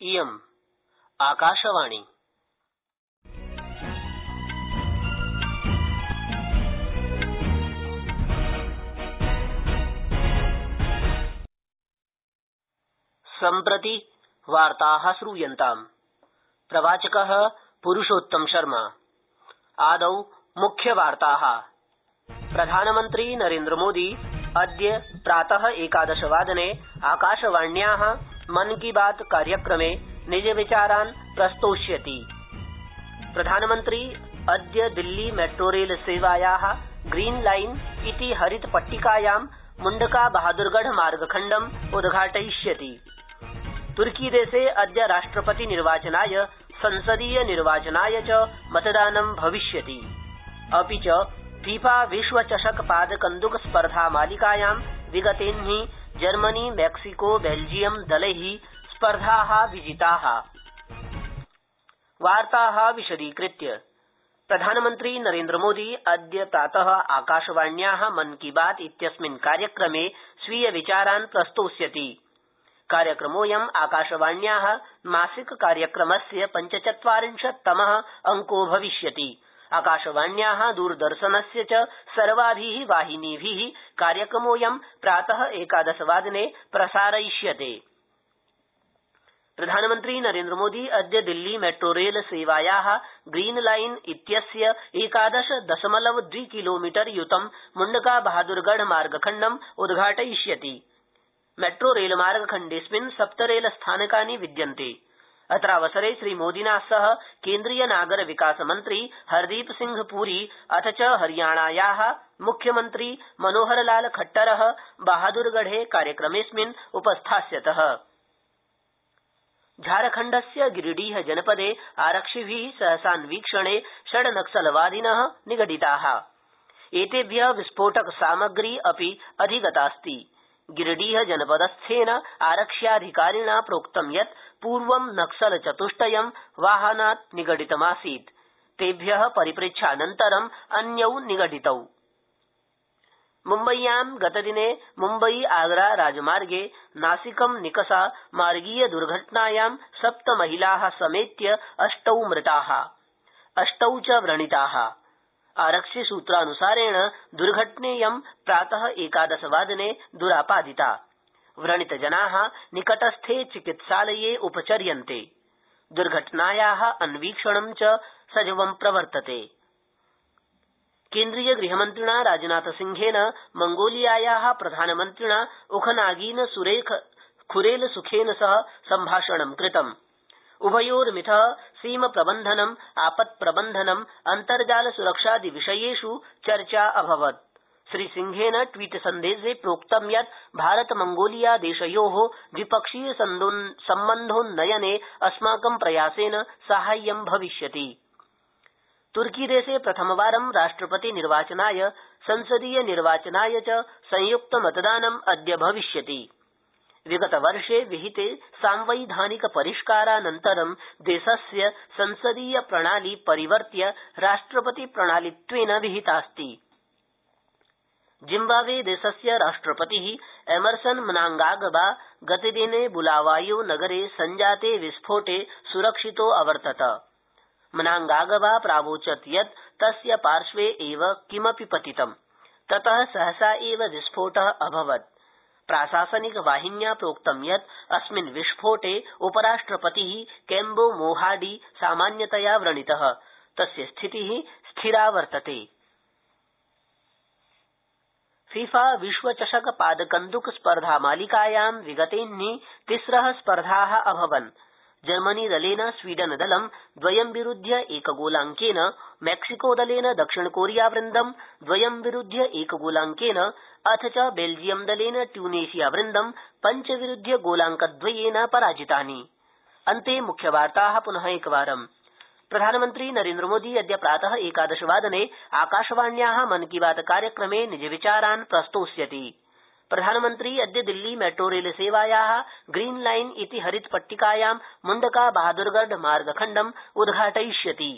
इयम्। आकाशवाणी। सम्प्रति वार्ता श्रूयन्ताम्। प्रवाचक पुरुषोत्तम शर्मा। आदौ मुख्यवार्ता प्रधानमन्त्री नरेन्द्रमोदी अद्य प्रात एकादशवादने आकाशवाण्या मन की बात कार्यक्रमे निजविचारान् प्रस्तोष्यति। प्रधानमन्त्री, अद्य दिल्ली मेट्रोरेल सेवाया ग्रीन लाइन इति हरित पट्टिकायां मुण्डका बहादुरगढ मार्गखण्डम् उद्घाटयिष्यति। तुर्कीदेशे अद्य राष्ट्रपति निर्वाचनाय, संसदीय निर्वाचनाय च मतदानं भविष्यति। अपि च फीफा विश्वचषक पादकन्द्क स्पर्धा मालिकायां विगतेह्नि जर्मनी, मैक्सिको, बेल्जियम, दलै स्पर्धा विजिता। प्रधानमन्त्री नरेन्द्रमोदी अद्य प्रात आकाशवाण्या मन की बात इत्यस्मिन् कार्यक्रमे स्वीय विचारान् प्रस्तोष्यति। कार्यक्रमोऽयं आकाशवाण्या मासिक कार्यक्रमस्य पञ्चचत्वारिंशत्तम अंको भविष्यति। आकाशवाण्या दूरदर्शनस्य च सर्वाभि वाहिनीभि कार्यक्रमोऽयं प्रात एकादशवादने प्रसारयिष्यते। प्रधानमन्त्री नरेन्द्रमोदी अद्य दिल्ली मेट्रोरेल सेवाया ग्रीन लाइन इत्यस्य एकादश दशमलव द्वि किलोमीटर युतं मुण्डका बहादुरगढ मार्गखण्डम् उद्घाटयिष्यति। मेट्रोरेलमार्गखण्डेऽस्मिन् सप्त रेलस्थानकानि विद्यन्ते। अत्रावसरे श्रीमोदिना सह केंद्रीय नागर विकास मन्त्री हरदीप सिंह पुरी, अथ च हरियाणाया मुख्यमन्त्री मनोहरलाल खट्टर बहादुरगढे कार्यक्रमेऽस्मिन् उपस्थास्यतः। झारखण्डस्य गिरिडीह जनपदे आरक्षिभि सहसान्वीक्षणे षड् नक्सलवादिन निगडिता। एतेभ्य विस्फोटक सामग्री अपि अधिगतास्ति। गिरिडीह जनपदस्थेन आरक्ष्याधिकारिणा प्रोक्तं यत् पूर्व नक्सलचतुष्टयं वाहनात् निगडितमासीत्। तेभ्य परिपृच्छानन्तरं अन्यौ निगडितौ। मुम्बय्यां गतदिने मुम्बई आगरा राजमार्गे नासिकं निकषा मार्गीय दुर्घटनायां सप्त महिला समेत्य अष्टौ मृता। अष्टौ च व्रणिता। आरक्षिसूत्रानुसारेण दुर्घटनेयं प्रात एकादशवादने द्रापादिता। व्रणितजना निकटस्थे चिकित्सालये उपचर्यन्ते। दुर्घटनाया अन्वीक्षणं च सजवं प्रवर्तते। केंद्रीय गृहमन्त्रिणा राजनाथसिंहेन मंगोलियाया प्रधानमन्त्रिणा उखनागीन खुरेलसुखेन सह सम्भाषणं कृतम्। उभयोर्मिथ सीमप्रबन्धनम्, आपत्प्रबन्धनम् अन्तर्जाल सुरक्षादि विषयेष् चर्चा अभवत्। श्रीसिंहेन ट्वीट सन्देशे प्रोक्तं यत् भारत मंगोलिया देशयो द्विपक्षीय सम्बन्धोन्नयने अस्माकं प्रयासेन साहाय्यं भविष्यति। तुर्कीदेशे प्रथमवारं राष्ट्रपति निर्वाचनाय संसदीय निर्वाचनाय च संयुक्तमतदानम् अद्य भविष्यति। विगतवर्षे विहिते सांवैधानिक परिष्कारानन्तरं देशस्य संसदीय प्रणाली परिवर्त्य राष्ट्रपति प्रणालीत्वेन विहितास्ति। जिम्बाब्वे देशस्य राष्ट्रपति एमरसन मनांगागवा गतदिने बुलावायो नगरे संजाते विस्फोटे सुरक्षितो अवर्तत। मनांगागवा प्रावोचत् यत् तस्य पार्श्वे एव किमपि पतितं तत सहसा एव विस्फोट अभवत्। प्राशासनिक वाहिन्या प्रोक्तं यत् अस्मिन् विस्फोटे उपराष्ट्रपति केम्बो मोहाडी सामान्यतया व्रणित। तस्य स्थिति स्थिरा वर्तते। फीफा विश्वचषक पादकन्द्क स्पर्धा मालिकायां विगतेह्नि तिम्र स्पर्धा अभवन्। जर्मनीदलेन स्वीडनदलं द्वयं विरुध्य एकगोलांकेन मैक्सिकोदलेन दक्षिणकोरियावृन्दं द्वयं विरुध्य एकगोलांकेन अथ च बेल्जियमदलेन ट्यूनेशियावृन्दं पञ्चविरुध्य गोलांकद्वयेन पराजितानि। प्रधानमन्त्री नरेन्द्रमोदी अद्य प्रात एकादशवादने आकाशवाण्या मन की बात कार्यक्रमे निजविचारान् प्रस्तोष्यति। प्रधानमन्त्री अद्य दिल्ली मैट्रो रेल सेवाया ग्रीन लाइन इति हरित पट्टिकायां मुण्डका बहादुरगढ मार्गखण्डम् उद्घाटयिष्यति।